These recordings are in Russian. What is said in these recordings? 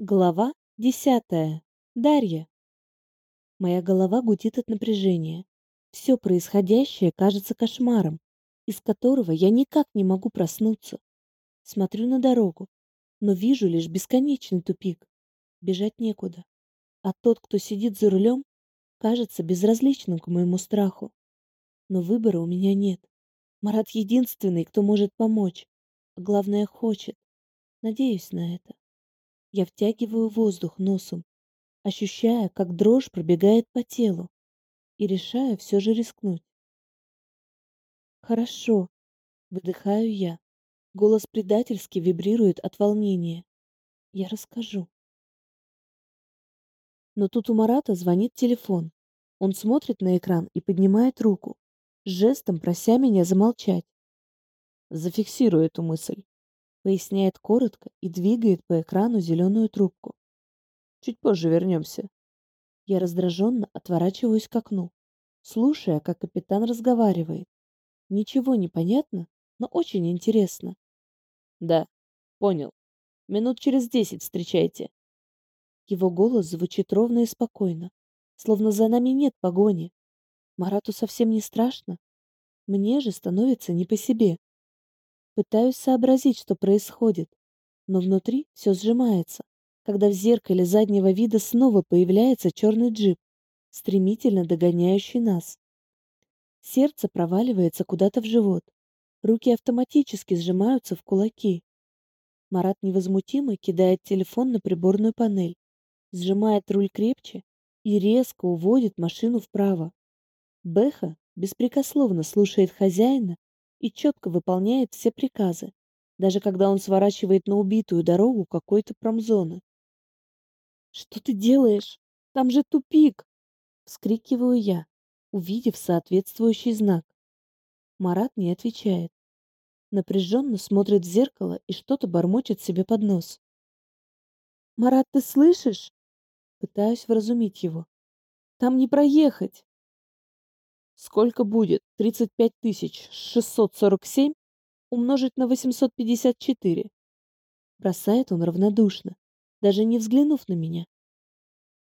Глава десятая. Дарья. Моя голова гудит от напряжения. Все происходящее кажется кошмаром, из которого я никак не могу проснуться. Смотрю на дорогу, но вижу лишь бесконечный тупик. Бежать некуда. А тот, кто сидит за рулем, кажется безразличным к моему страху. Но выбора у меня нет. Марат единственный, кто может помочь. А главное, хочет. Надеюсь на это. Я втягиваю воздух носом, ощущая, как дрожь пробегает по телу, и решаю все же рискнуть. «Хорошо», — выдыхаю я. Голос предательски вибрирует от волнения. «Я расскажу». Но тут у Марата звонит телефон. Он смотрит на экран и поднимает руку, жестом прося меня замолчать. Зафиксирую эту мысль поясняет коротко и двигает по экрану зеленую трубку. Чуть позже вернемся. Я раздраженно отворачиваюсь к окну, слушая, как капитан разговаривает. Ничего не понятно, но очень интересно. Да, понял. Минут через десять встречайте. Его голос звучит ровно и спокойно, словно за нами нет погони. Марату совсем не страшно. Мне же становится не по себе. Пытаюсь сообразить, что происходит, но внутри все сжимается, когда в зеркале заднего вида снова появляется черный джип, стремительно догоняющий нас. Сердце проваливается куда-то в живот. Руки автоматически сжимаются в кулаки. Марат невозмутимо кидает телефон на приборную панель, сжимает руль крепче и резко уводит машину вправо. Беха беспрекословно слушает хозяина и четко выполняет все приказы, даже когда он сворачивает на убитую дорогу какой-то промзоны. «Что ты делаешь? Там же тупик!» — вскрикиваю я, увидев соответствующий знак. Марат не отвечает. Напряженно смотрит в зеркало и что-то бормочет себе под нос. «Марат, ты слышишь?» Пытаюсь вразумить его. «Там не проехать!» Сколько будет 35 647 умножить на 854? Бросает он равнодушно, даже не взглянув на меня.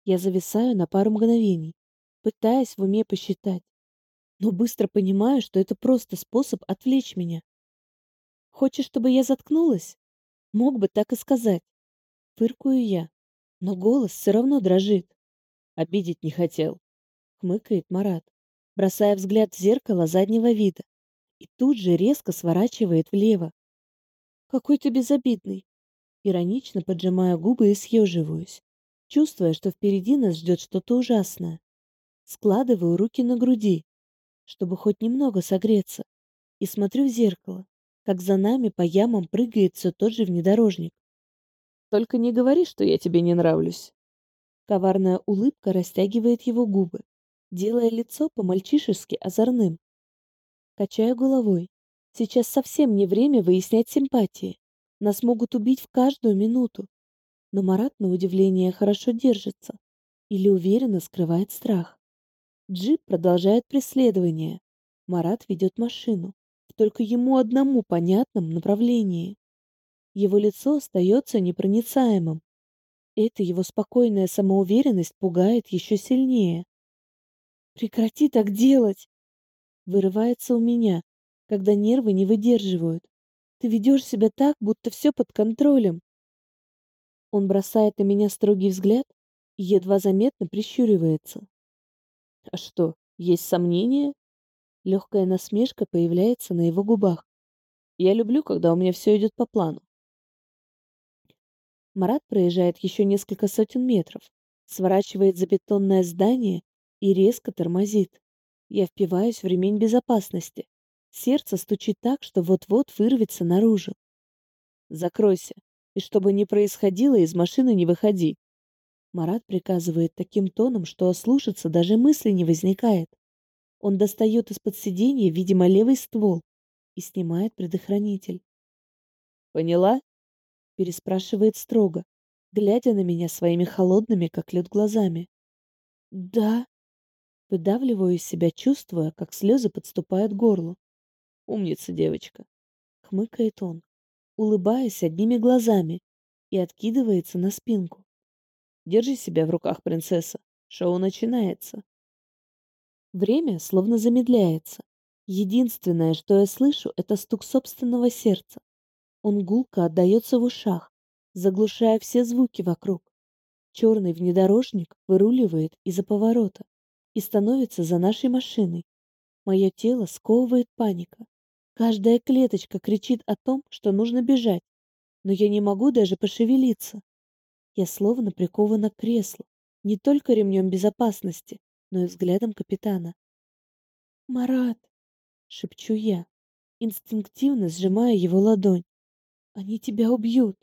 Я зависаю на пару мгновений, пытаясь в уме посчитать, но быстро понимаю, что это просто способ отвлечь меня. Хочешь, чтобы я заткнулась? Мог бы так и сказать. Фыркую я, но голос все равно дрожит. Обидеть не хотел, хмыкает Марат бросая взгляд в зеркало заднего вида, и тут же резко сворачивает влево. «Какой ты безобидный!» Иронично поджимаю губы и съеживаюсь, чувствуя, что впереди нас ждет что-то ужасное. Складываю руки на груди, чтобы хоть немного согреться, и смотрю в зеркало, как за нами по ямам прыгает все тот же внедорожник. «Только не говори, что я тебе не нравлюсь!» Коварная улыбка растягивает его губы, делая лицо по-мальчишески озорным. Качаю головой. Сейчас совсем не время выяснять симпатии. Нас могут убить в каждую минуту. Но Марат, на удивление, хорошо держится. Или уверенно скрывает страх. Джип продолжает преследование. Марат ведет машину. В только ему одному понятном направлении. Его лицо остается непроницаемым. Эта его спокойная самоуверенность пугает еще сильнее. Прекрати так делать. Вырывается у меня, когда нервы не выдерживают. Ты ведешь себя так, будто все под контролем. Он бросает на меня строгий взгляд и едва заметно прищуривается. А что, есть сомнения? Легкая насмешка появляется на его губах. Я люблю, когда у меня все идет по плану. Марат проезжает еще несколько сотен метров, сворачивает за бетонное здание и резко тормозит. Я впиваюсь в ремень безопасности. Сердце стучит так, что вот-вот вырвется наружу. Закройся, и чтобы не происходило, из машины не выходи. Марат приказывает таким тоном, что ослушаться даже мысли не возникает. Он достает из-под сиденья, видимо, левый ствол и снимает предохранитель. «Поняла?» — переспрашивает строго, глядя на меня своими холодными, как лед, глазами. «Да», Выдавливаю из себя, чувствуя, как слезы подступают к горлу. «Умница, девочка!» — хмыкает он, улыбаясь одними глазами и откидывается на спинку. Держи себя в руках, принцесса. Шоу начинается. Время словно замедляется. Единственное, что я слышу, это стук собственного сердца. Он гулко отдается в ушах, заглушая все звуки вокруг. Черный внедорожник выруливает из-за поворота и становится за нашей машиной. Мое тело сковывает паника. Каждая клеточка кричит о том, что нужно бежать, но я не могу даже пошевелиться. Я словно прикована к креслу, не только ремнем безопасности, но и взглядом капитана. «Марат!» — шепчу я, инстинктивно сжимая его ладонь. «Они тебя убьют!»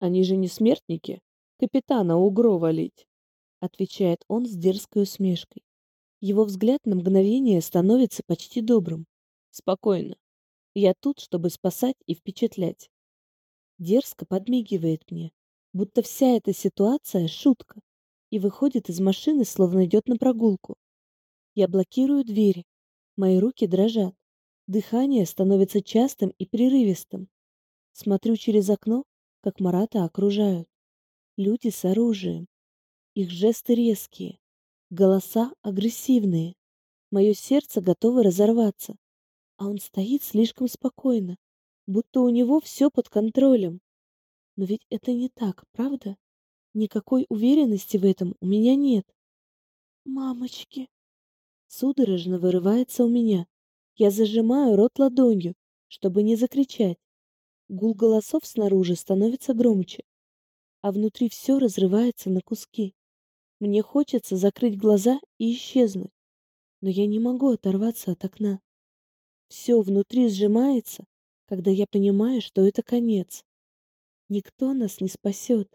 «Они же не смертники, капитана Угро валить!» — отвечает он с дерзкой усмешкой. Его взгляд на мгновение становится почти добрым. «Спокойно. Я тут, чтобы спасать и впечатлять. Дерзко подмигивает мне, будто вся эта ситуация — шутка, и выходит из машины, словно идет на прогулку. Я блокирую двери, мои руки дрожат, дыхание становится частым и прерывистым. Смотрю через окно, как Марата окружают. Люди с оружием. Их жесты резкие, голоса агрессивные. Мое сердце готово разорваться а он стоит слишком спокойно, будто у него все под контролем. Но ведь это не так, правда? Никакой уверенности в этом у меня нет. Мамочки. Судорожно вырывается у меня. Я зажимаю рот ладонью, чтобы не закричать. Гул голосов снаружи становится громче, а внутри все разрывается на куски. Мне хочется закрыть глаза и исчезнуть, но я не могу оторваться от окна. Все внутри сжимается, когда я понимаю, что это конец. Никто нас не спасет.